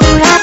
up.